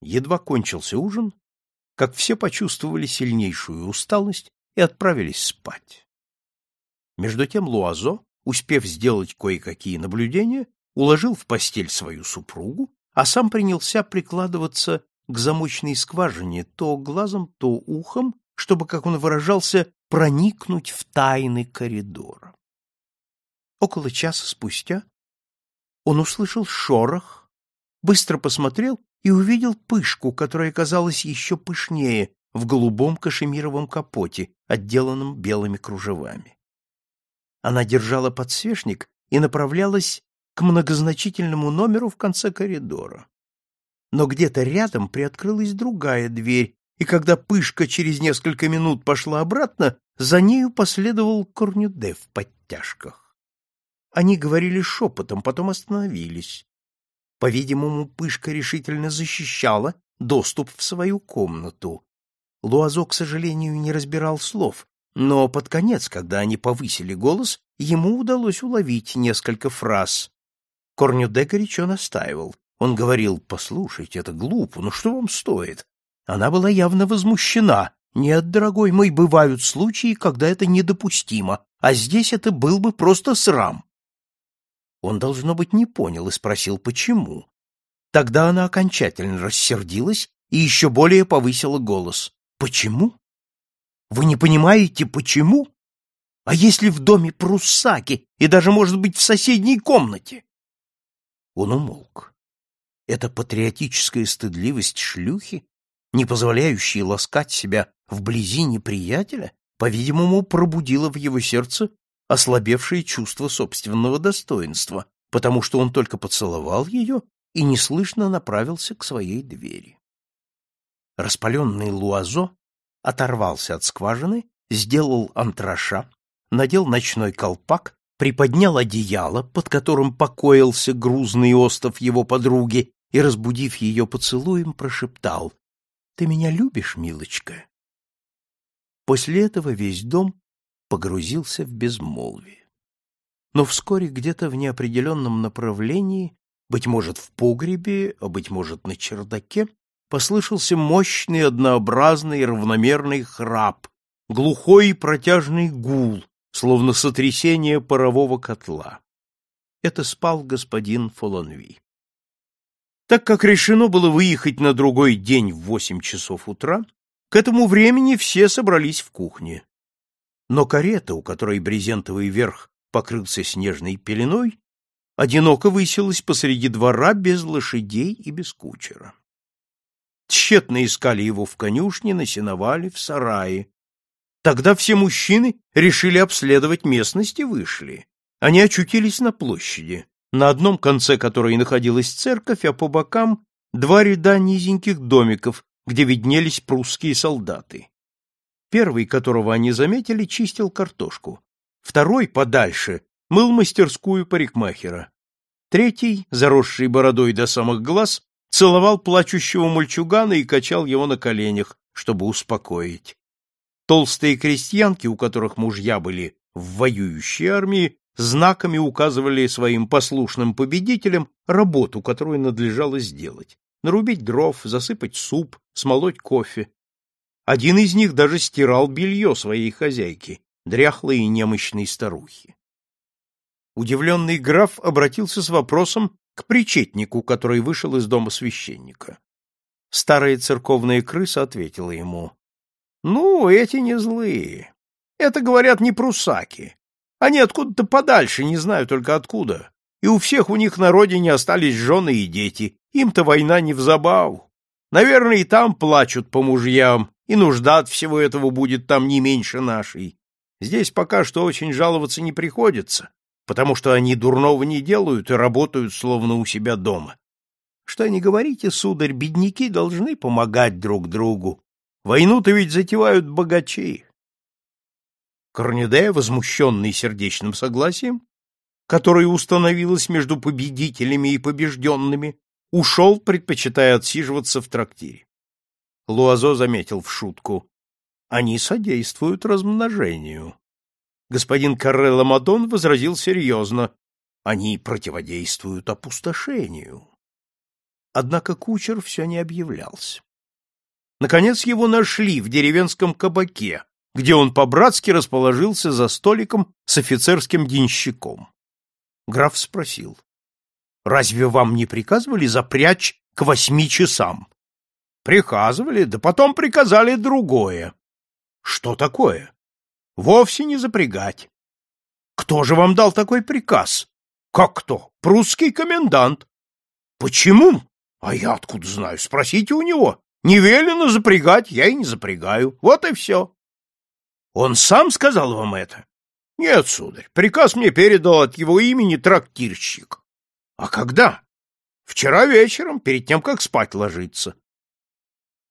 Едва кончился ужин, как все почувствовали сильнейшую усталость и отправились спать. Между тем Луазо, успев сделать кое-какие наблюдения, уложил в постель свою супругу, а сам принялся прикладываться к замочной скважине то глазом, то ухом, чтобы, как он выражался, проникнуть в тайны коридора. Около часа спустя он услышал шорох, быстро посмотрел и увидел пышку, которая казалась еще пышнее в голубом кашемировом капоте, отделанном белыми кружевами. Она держала подсвечник и направлялась к многозначительному номеру в конце коридора. Но где-то рядом приоткрылась другая дверь, и когда пышка через несколько минут пошла обратно, за нею последовал Корнюде в подтяжках. Они говорили шепотом, потом остановились. По-видимому, пышка решительно защищала доступ в свою комнату. Луазо, к сожалению, не разбирал слов, но под конец, когда они повысили голос, ему удалось уловить несколько фраз. Корнюде горячо настаивал. Он говорил, послушайте, это глупо, но что вам стоит? Она была явно возмущена. Нет, дорогой мой, бывают случаи, когда это недопустимо, а здесь это был бы просто срам. Он, должно быть, не понял и спросил, почему. Тогда она окончательно рассердилась и еще более повысила голос. «Почему? Вы не понимаете, почему? А если в доме пруссаки и даже, может быть, в соседней комнате?» Он умолк. Эта патриотическая стыдливость шлюхи, не позволяющая ласкать себя вблизи неприятеля, по-видимому, пробудила в его сердце ослабевшее чувство собственного достоинства, потому что он только поцеловал ее и неслышно направился к своей двери. Распаленный Луазо оторвался от скважины, сделал антраша, надел ночной колпак приподнял одеяло, под которым покоился грузный остов его подруги, и, разбудив ее поцелуем, прошептал «Ты меня любишь, милочка?» После этого весь дом погрузился в безмолвие. Но вскоре где-то в неопределенном направлении, быть может, в погребе, а быть может, на чердаке, послышался мощный, однообразный, равномерный храп, глухой и протяжный гул, словно сотрясение парового котла. Это спал господин Фолонви. Так как решено было выехать на другой день в восемь часов утра, к этому времени все собрались в кухне. Но карета, у которой брезентовый верх покрылся снежной пеленой, одиноко высилась посреди двора без лошадей и без кучера. Тщетно искали его в конюшне, на сеновале, в сарае, Тогда все мужчины решили обследовать местность и вышли. Они очутились на площади, на одном конце которой находилась церковь, а по бокам два ряда низеньких домиков, где виднелись прусские солдаты. Первый, которого они заметили, чистил картошку. Второй, подальше, мыл мастерскую парикмахера. Третий, заросший бородой до самых глаз, целовал плачущего мальчугана и качал его на коленях, чтобы успокоить. Толстые крестьянки, у которых мужья были в воюющей армии, знаками указывали своим послушным победителям работу, которую надлежало сделать. Нарубить дров, засыпать суп, смолоть кофе. Один из них даже стирал белье своей хозяйки, дряхлой и немощной старухи. Удивленный граф обратился с вопросом к причетнику, который вышел из дома священника. Старая церковная крыса ответила ему, ну, эти не злые. Это, говорят, не прусаки. Они откуда-то подальше, не знаю только откуда. И у всех у них на родине остались жены и дети. Им-то война не в забаву. Наверное, и там плачут по мужьям, и нужда от всего этого будет там не меньше нашей. Здесь пока что очень жаловаться не приходится, потому что они дурного не делают и работают словно у себя дома. Что не говорите, сударь, бедняки должны помогать друг другу, Войну-то ведь затевают богачи. Корнеде, возмущенный сердечным согласием, которое установилось между победителями и побежденными, ушел, предпочитая отсиживаться в трактире. Луазо заметил в шутку. Они содействуют размножению. Господин Каррелла Мадон возразил серьезно. Они противодействуют опустошению. Однако кучер все не объявлялся. Наконец его нашли в деревенском кабаке, где он по-братски расположился за столиком с офицерским денщиком. Граф спросил, «Разве вам не приказывали запрячь к восьми часам?» «Приказывали, да потом приказали другое». «Что такое?» «Вовсе не запрягать». «Кто же вам дал такой приказ?» «Как кто? Прусский комендант». «Почему?» «А я откуда знаю? Спросите у него. Не велено запрягать, я и не запрягаю. Вот и все». Он сам сказал вам это? Нет, сударь, приказ мне передал от его имени трактирщик. А когда? Вчера вечером, перед тем, как спать ложиться.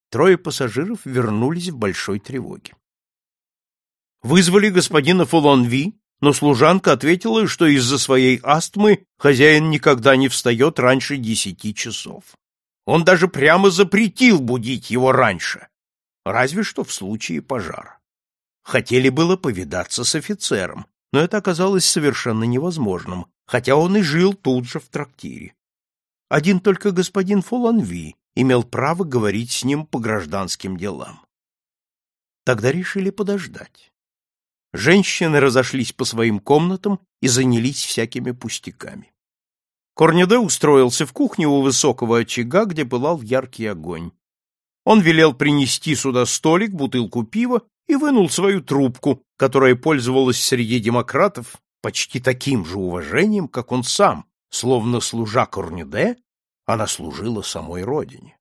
Трое пассажиров вернулись в большой тревоге. Вызвали господина Фулонви, но служанка ответила, что из-за своей астмы хозяин никогда не встает раньше десяти часов. Он даже прямо запретил будить его раньше, разве что в случае пожара. Хотели было повидаться с офицером, но это оказалось совершенно невозможным, хотя он и жил тут же в трактире. Один только господин Фоланви имел право говорить с ним по гражданским делам. Тогда решили подождать. Женщины разошлись по своим комнатам и занялись всякими пустяками. Корнеде устроился в кухне у высокого очага, где пылал яркий огонь. Он велел принести сюда столик, бутылку пива и вынул свою трубку, которая пользовалась среди демократов почти таким же уважением, как он сам, словно служа Корнеде, она служила самой родине.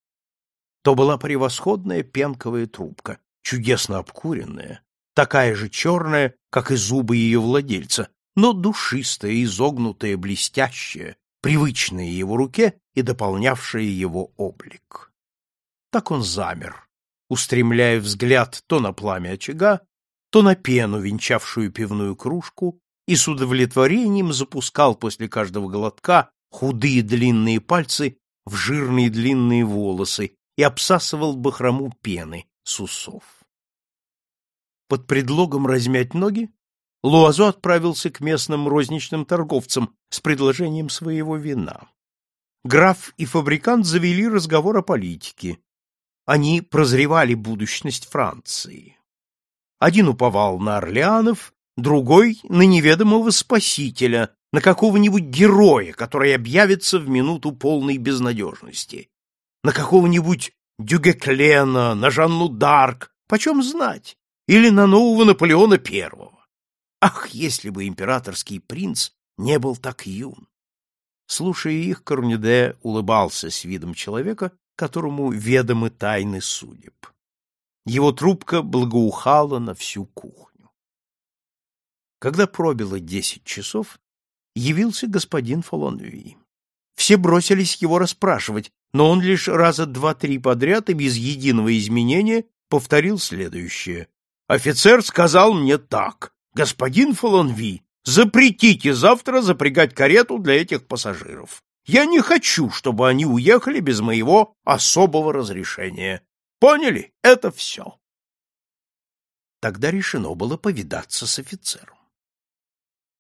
То была превосходная пенковая трубка, чудесно обкуренная, такая же черная, как и зубы ее владельца, но душистая, изогнутая, блестящая, привычная его руке и дополнявшая его облик. Так он замер, устремляя взгляд то на пламя очага, то на пену, венчавшую пивную кружку, и с удовлетворением запускал после каждого глотка худые длинные пальцы в жирные длинные волосы и обсасывал бахрому пены с усов. Под предлогом размять ноги Луазо отправился к местным розничным торговцам с предложением своего вина. Граф и фабрикант завели разговор о политике, они прозревали будущность Франции. Один уповал на Орлеанов, другой — на неведомого спасителя, на какого-нибудь героя, который объявится в минуту полной безнадежности, на какого-нибудь Дюгеклена, на Жанну Д'Арк, почем знать, или на нового Наполеона Первого. Ах, если бы императорский принц не был так юн! Слушая их, Корнеде улыбался с видом человека, которому ведомы тайны судеб. Его трубка благоухала на всю кухню. Когда пробило десять часов, явился господин Фолонви. Все бросились его расспрашивать, но он лишь раза два-три подряд и без единого изменения повторил следующее. «Офицер сказал мне так. Господин Фолонви, запретите завтра запрягать карету для этих пассажиров. Я не хочу, чтобы они уехали без моего особого разрешения. Поняли? Это все. Тогда решено было повидаться с офицером.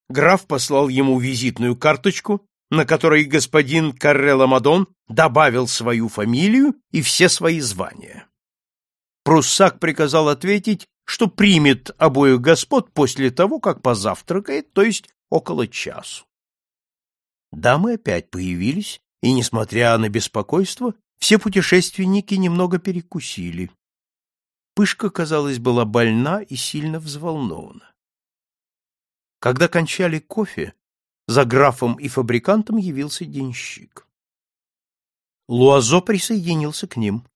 Граф послал ему визитную карточку, на которой господин Каррелла Мадон добавил свою фамилию и все свои звания. Пруссак приказал ответить, что примет обоих господ после того, как позавтракает, то есть около часу. Дамы опять появились, и, несмотря на беспокойство, все путешественники немного перекусили. Пышка, казалось, была больна и сильно взволнована. Когда кончали кофе, за графом и фабрикантом явился денщик. Луазо присоединился к ним.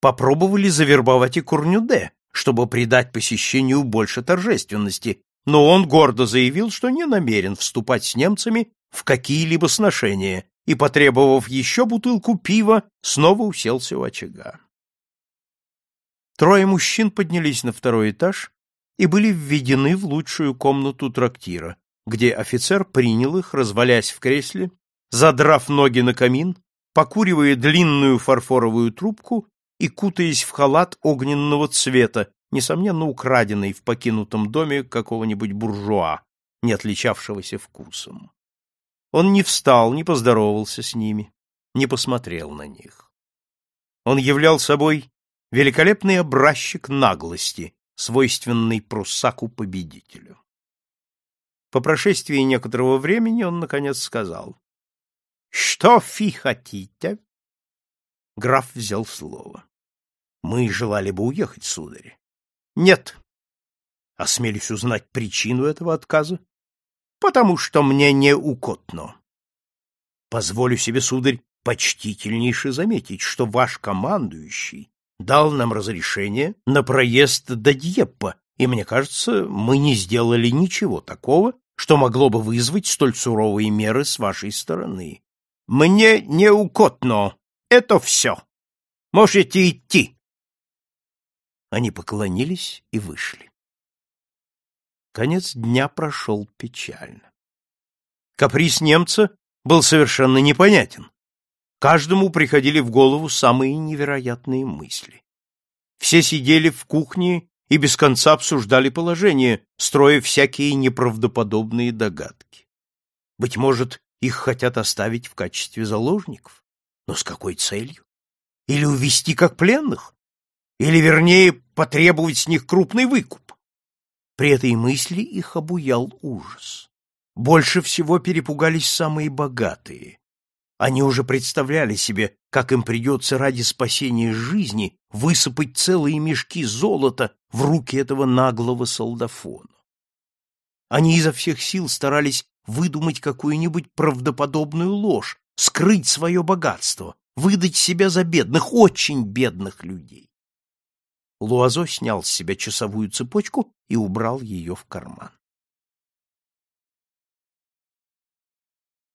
Попробовали завербовать и Курнюде, чтобы придать посещению больше торжественности, но он гордо заявил, что не намерен вступать с немцами в какие-либо сношения и, потребовав еще бутылку пива, снова уселся у очага. Трое мужчин поднялись на второй этаж и были введены в лучшую комнату трактира, где офицер принял их, развалясь в кресле, задрав ноги на камин, покуривая длинную фарфоровую трубку и кутаясь в халат огненного цвета, несомненно украденный в покинутом доме какого-нибудь буржуа, не отличавшегося вкусом. Он не встал, не поздоровался с ними. не посмотрел на них. Он являл собой великолепный образчик наглости, свойственный пруссаку-победителю. По прошествии некоторого времени он, наконец, сказал. — Что фи хотите? Граф взял слово. — Мы желали бы уехать, сударь. — Нет. Осмелюсь узнать причину этого отказа. — Потому что мне не укотно. Позволю себе, сударь, почтительнейше заметить, что ваш командующий дал нам разрешение на проезд до Дьеппа, и, мне кажется, мы не сделали ничего такого, что могло бы вызвать столь суровые меры с вашей стороны. Мне не укотно. Это все. Можете идти. Они поклонились и вышли. Конец дня прошел печально. Каприз немца был совершенно непонятен. Каждому приходили в голову самые невероятные мысли. Все сидели в кухне и без конца обсуждали положение, строя всякие неправдоподобные догадки. Быть может, их хотят оставить в качестве заложников? Но с какой целью? Или увести как пленных? Или, вернее, потребовать с них крупный выкуп? При этой мысли их обуял ужас. Больше всего перепугались самые богатые. Они уже представляли себе, как им придется ради спасения жизни высыпать целые мешки золота в руки этого наглого солдафона. Они изо всех сил старались выдумать какую-нибудь правдоподобную ложь, скрыть свое богатство, выдать себя за бедных, очень бедных людей. Луазо снял с себя часовую цепочку и убрал ее в карман.